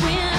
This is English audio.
when